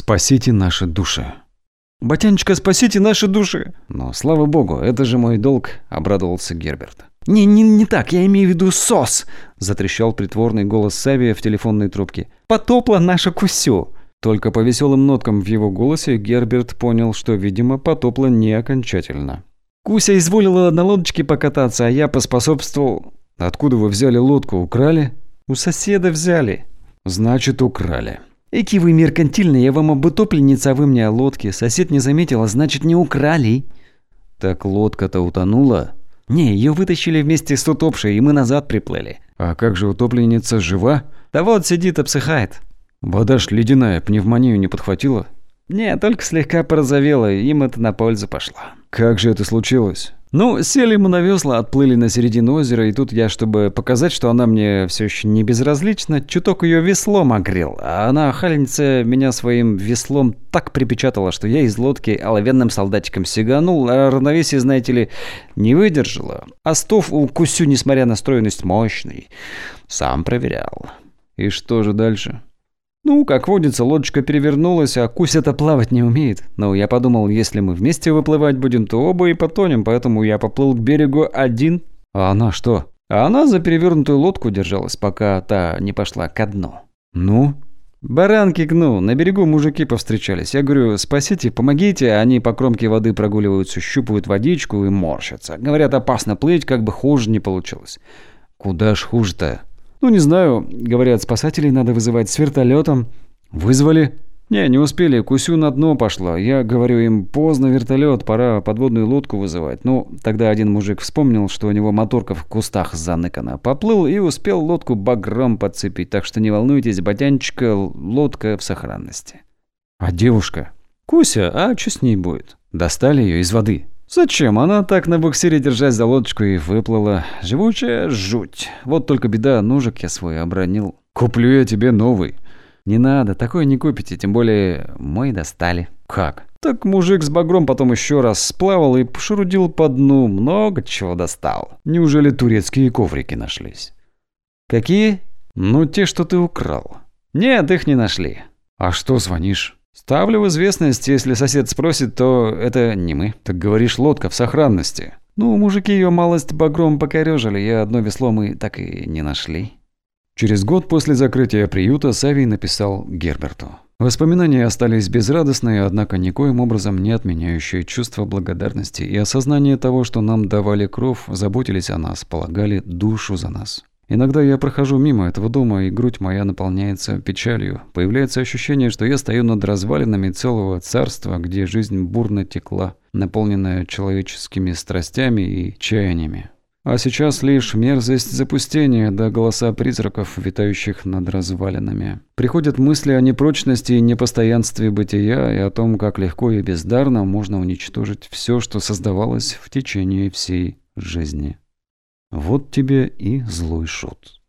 Спасите наши души. «Батянечка, спасите наши души!» «Но, слава богу, это же мой долг», – обрадовался Герберт. «Не, не, не так, я имею в виду СОС!» – затрещал притворный голос Савия в телефонной трубке. «Потопла наша Кусю!» Только по веселым ноткам в его голосе Герберт понял, что, видимо, потопло не окончательно. «Куся изволила на лодочке покататься, а я поспособствовал...» «Откуда вы взяли лодку? Украли?» «У соседа взяли». «Значит, украли». «Эки вы меркантильные, я вам об утопленнице, а вы мне о лодке. Сосед не заметил, а значит, не украли». «Так лодка-то утонула?» «Не, ее вытащили вместе с утопшей, и мы назад приплыли». «А как же утопленница жива?» «Да вот, сидит, обсыхает». «Вода ж ледяная, пневмонию не подхватила?» «Не, только слегка порозовела, им это на пользу пошло». «Как же это случилось?» Ну, сели мы на весла, отплыли на середину озера, и тут я, чтобы показать, что она мне все еще не безразлична, чуток ее веслом огрел, а она, хальница, меня своим веслом так припечатала, что я из лодки оловянным солдатиком сиганул, а равновесие, знаете ли, не выдержала. А стов у Кусю, несмотря на стройность, мощный. Сам проверял. И что же дальше? Ну, как водится, лодочка перевернулась, а Куся-то плавать не умеет. Но я подумал, если мы вместе выплывать будем, то оба и потонем, поэтому я поплыл к берегу один. А она что? А она за перевернутую лодку держалась, пока та не пошла ко дну. Ну? Баранки гну, на берегу мужики повстречались. Я говорю, спасите, помогите, они по кромке воды прогуливаются, щупают водичку и морщатся. Говорят, опасно плыть, как бы хуже не получилось. Куда ж хуже-то? Ну, не знаю. Говорят, спасателей надо вызывать с вертолетом. Вызвали? Не, не успели. Кусю на дно пошла. Я говорю им, поздно вертолет, пора подводную лодку вызывать. Ну, тогда один мужик вспомнил, что у него моторка в кустах заныкана. Поплыл и успел лодку багром подцепить. Так что не волнуйтесь, батянчика, лодка в сохранности. А девушка? Куся, а что с ней будет? Достали ее из воды. Зачем? Она так на буксире держась за лодочку и выплыла. Живучая жуть. Вот только беда, ножик я свой обронил. Куплю я тебе новый. Не надо, такое не купите, тем более мой достали. Как? Так мужик с багром потом еще раз сплавал и пошурудил по дну, много чего достал. Неужели турецкие коврики нашлись? Какие? Ну, те, что ты украл. Нет, их не нашли. А что звонишь? Ставлю в известность, если сосед спросит, то это не мы. Так говоришь, лодка в сохранности. Ну, мужики ее малость багром покорежили, я одно весло мы так и не нашли. Через год после закрытия приюта Савий написал Герберту. Воспоминания остались безрадостные, однако никоим образом не отменяющие чувство благодарности и осознание того, что нам давали кров, заботились о нас, полагали душу за нас. Иногда я прохожу мимо этого дома, и грудь моя наполняется печалью. Появляется ощущение, что я стою над развалинами целого царства, где жизнь бурно текла, наполненная человеческими страстями и чаяниями. А сейчас лишь мерзость запустения да голоса призраков, витающих над развалинами. Приходят мысли о непрочности и непостоянстве бытия и о том, как легко и бездарно можно уничтожить все, что создавалось в течение всей жизни. Вот тебе и злой шут.